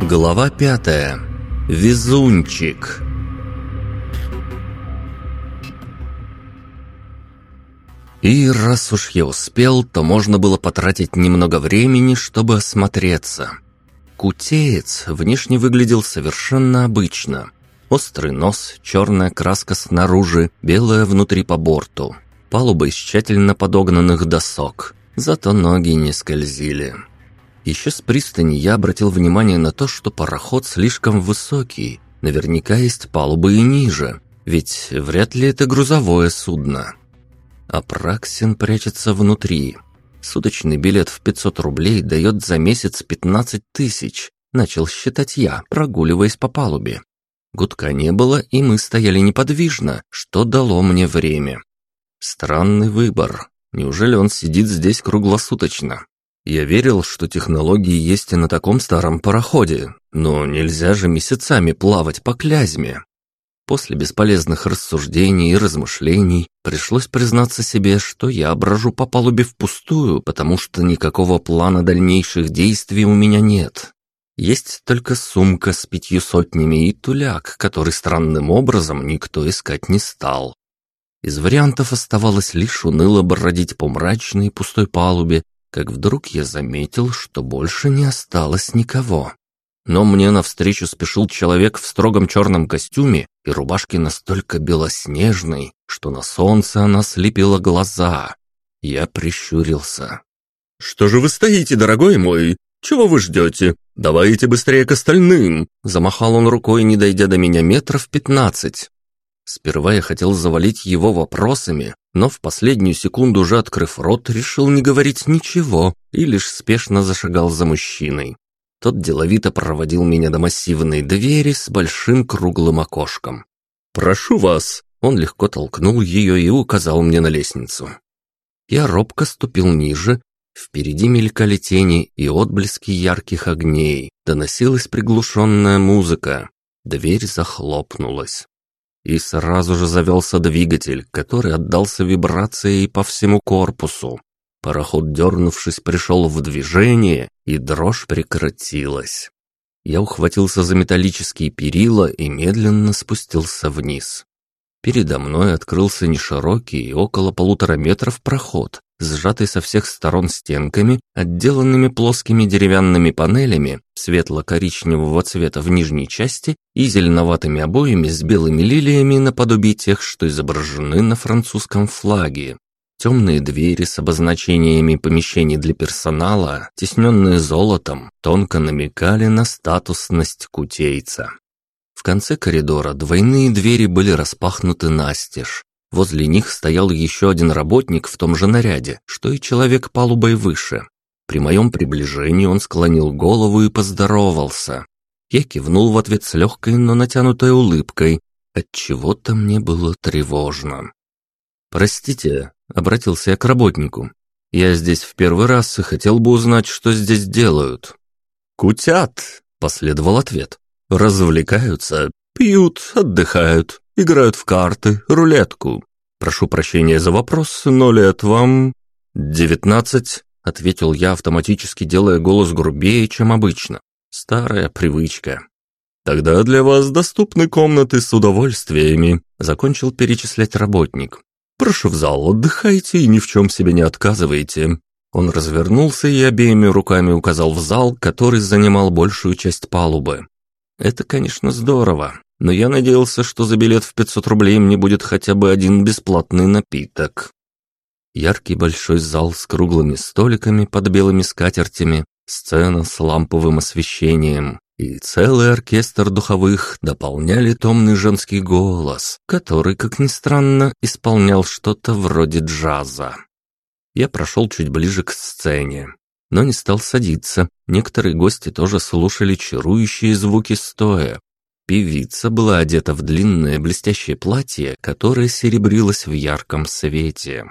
Глава пятая. Везунчик. И раз уж я успел, то можно было потратить немного времени, чтобы осмотреться. Кутеец внешне выглядел совершенно обычно. Острый нос, черная краска снаружи, белая внутри по борту. Палуба из тщательно подогнанных досок, зато ноги не скользили. Еще с пристани я обратил внимание на то, что пароход слишком высокий. Наверняка есть палубы и ниже, ведь вряд ли это грузовое судно. А Праксин прячется внутри. Суточный билет в 500 рублей дает за месяц 15 тысяч. Начал считать я, прогуливаясь по палубе. Гудка не было, и мы стояли неподвижно, что дало мне время. Странный выбор. Неужели он сидит здесь круглосуточно? Я верил, что технологии есть и на таком старом пароходе, но нельзя же месяцами плавать по Клязьме. После бесполезных рассуждений и размышлений пришлось признаться себе, что я брожу по палубе впустую, потому что никакого плана дальнейших действий у меня нет. Есть только сумка с пятью сотнями и туляк, который странным образом никто искать не стал. Из вариантов оставалось лишь уныло бродить по мрачной пустой палубе как вдруг я заметил, что больше не осталось никого. Но мне навстречу спешил человек в строгом черном костюме и рубашке настолько белоснежной, что на солнце она слепила глаза. Я прищурился. «Что же вы стоите, дорогой мой? Чего вы ждете? Давайте быстрее к остальным!» Замахал он рукой, не дойдя до меня метров пятнадцать. Сперва я хотел завалить его вопросами, но в последнюю секунду, уже открыв рот, решил не говорить ничего и лишь спешно зашагал за мужчиной. Тот деловито проводил меня до массивной двери с большим круглым окошком. «Прошу вас!» Он легко толкнул ее и указал мне на лестницу. Я робко ступил ниже, впереди мелькали тени и отблески ярких огней, доносилась приглушенная музыка. Дверь захлопнулась и сразу же завелся двигатель, который отдался вибрацией по всему корпусу. Пароход, дернувшись, пришел в движение, и дрожь прекратилась. Я ухватился за металлические перила и медленно спустился вниз. Передо мной открылся неширокий, около полутора метров проход, сжатый со всех сторон стенками, отделанными плоскими деревянными панелями светло-коричневого цвета в нижней части и зеленоватыми обоями с белыми лилиями наподобие тех, что изображены на французском флаге. Темные двери с обозначениями помещений для персонала, тесненные золотом, тонко намекали на статусность кутейца. В конце коридора двойные двери были распахнуты настежь, Возле них стоял еще один работник в том же наряде, что и человек палубой выше. При моем приближении он склонил голову и поздоровался. Я кивнул в ответ с легкой, но натянутой улыбкой. От чего то мне было тревожно. «Простите», — обратился я к работнику. «Я здесь в первый раз и хотел бы узнать, что здесь делают». «Кутят», — последовал ответ. «Развлекаются, пьют, отдыхают играют в карты, рулетку. Прошу прощения за вопрос, но лет вам...» «Девятнадцать», — ответил я, автоматически делая голос грубее, чем обычно. Старая привычка. «Тогда для вас доступны комнаты с удовольствиями», — закончил перечислять работник. «Прошу в зал, отдыхайте и ни в чем себе не отказывайте». Он развернулся и обеими руками указал в зал, который занимал большую часть палубы. «Это, конечно, здорово, но я надеялся, что за билет в 500 рублей мне будет хотя бы один бесплатный напиток. Яркий большой зал с круглыми столиками под белыми скатертями, сцена с ламповым освещением и целый оркестр духовых дополняли томный женский голос, который, как ни странно, исполнял что-то вроде джаза. Я прошел чуть ближе к сцене, но не стал садиться. Некоторые гости тоже слушали чарующие звуки стоя, Певица была одета в длинное блестящее платье, которое серебрилось в ярком свете.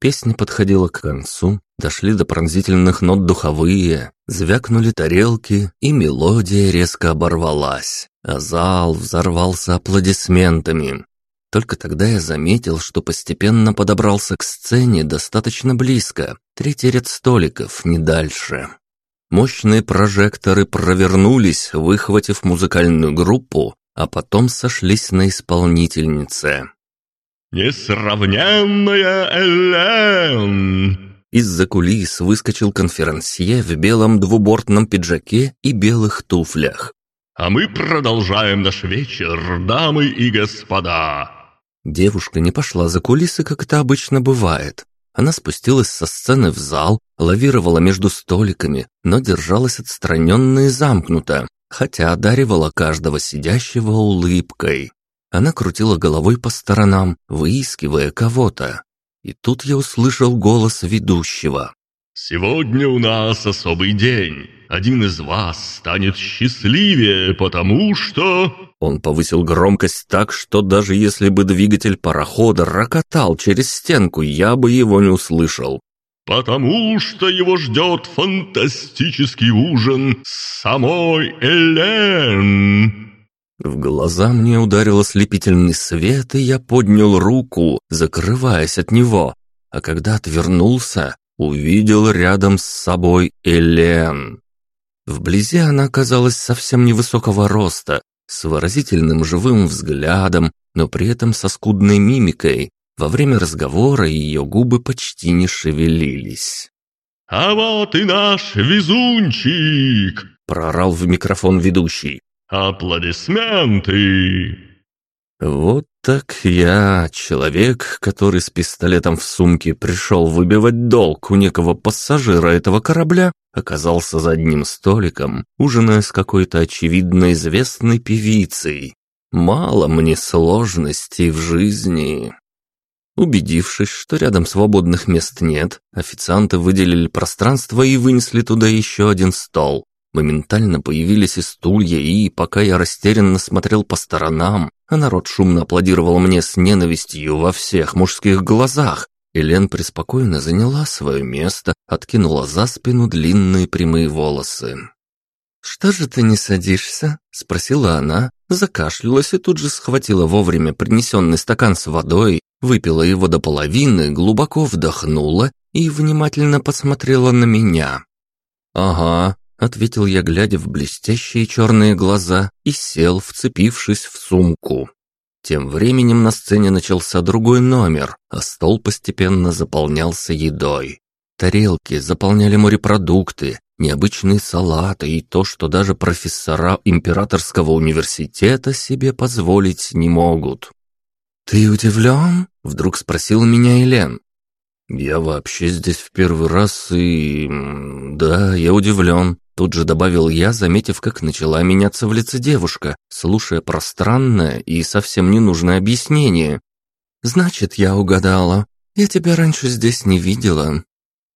Песня подходила к концу, дошли до пронзительных нот духовые, звякнули тарелки, и мелодия резко оборвалась, а зал взорвался аплодисментами. Только тогда я заметил, что постепенно подобрался к сцене достаточно близко, третий ряд столиков, не дальше. Мощные прожекторы провернулись, выхватив музыкальную группу, а потом сошлись на исполнительнице. «Несравненная Элен!» Из-за кулис выскочил конферансье в белом двубортном пиджаке и белых туфлях. «А мы продолжаем наш вечер, дамы и господа!» Девушка не пошла за кулисы, как это обычно бывает. Она спустилась со сцены в зал, лавировала между столиками, но держалась отстраненно и замкнуто, хотя одаривала каждого сидящего улыбкой. Она крутила головой по сторонам, выискивая кого-то. И тут я услышал голос ведущего. «Сегодня у нас особый день. Один из вас станет счастливее, потому что...» Он повысил громкость так, что даже если бы двигатель парохода рокотал через стенку, я бы его не услышал. «Потому что его ждет фантастический ужин с самой Элен!» В глаза мне ударил ослепительный свет, и я поднял руку, закрываясь от него. А когда отвернулся, увидел рядом с собой Элен. Вблизи она оказалась совсем невысокого роста, с выразительным живым взглядом, но при этом со скудной мимикой, во время разговора ее губы почти не шевелились. «А вот и наш везунчик!» – прорал в микрофон ведущий. «Аплодисменты!» Вот так я, человек, который с пистолетом в сумке пришел выбивать долг у некого пассажира этого корабля, оказался за одним столиком, ужиная с какой-то очевидно известной певицей. Мало мне сложностей в жизни. Убедившись, что рядом свободных мест нет, официанты выделили пространство и вынесли туда еще один стол. Моментально появились и стулья, и, пока я растерянно смотрел по сторонам, а народ шумно аплодировал мне с ненавистью во всех мужских глазах, Элен преспокойно заняла свое место, откинула за спину длинные прямые волосы. «Что же ты не садишься?» — спросила она, закашлялась и тут же схватила вовремя принесенный стакан с водой, выпила его до половины, глубоко вдохнула и внимательно посмотрела на меня. «Ага», — ответил я, глядя в блестящие черные глаза, и сел, вцепившись в сумку. Тем временем на сцене начался другой номер, а стол постепенно заполнялся едой. Тарелки заполняли морепродукты, необычные салаты и то, что даже профессора императорского университета себе позволить не могут. «Ты удивлен?» — вдруг спросил меня Елен. «Я вообще здесь в первый раз и... да, я удивлен», — тут же добавил я, заметив, как начала меняться в лице девушка, слушая пространное и совсем ненужное объяснение. «Значит, я угадала. Я тебя раньше здесь не видела».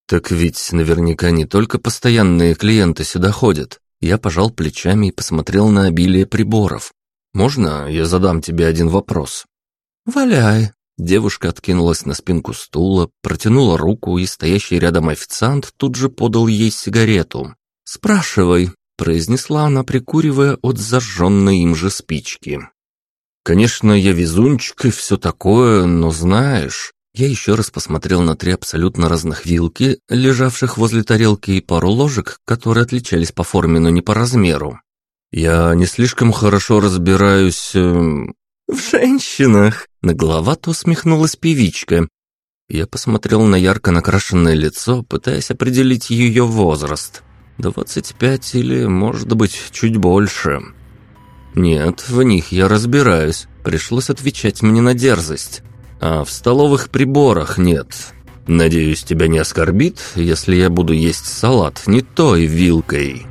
«Так ведь наверняка не только постоянные клиенты сюда ходят». Я пожал плечами и посмотрел на обилие приборов. «Можно я задам тебе один вопрос?» «Валяй!» Девушка откинулась на спинку стула, протянула руку, и стоящий рядом официант тут же подал ей сигарету. «Спрашивай», — произнесла она, прикуривая от зажженной им же спички. «Конечно, я везунчик и все такое, но знаешь...» Я еще раз посмотрел на три абсолютно разных вилки, лежавших возле тарелки, и пару ложек, которые отличались по форме, но не по размеру. «Я не слишком хорошо разбираюсь...» э, «В женщинах!» — нагловато усмехнулась певичка. Я посмотрел на ярко накрашенное лицо, пытаясь определить ее возраст. Двадцать пять или, может быть, чуть больше. Нет, в них я разбираюсь. Пришлось отвечать мне на дерзость. А в столовых приборах нет. Надеюсь, тебя не оскорбит, если я буду есть салат не той вилкой».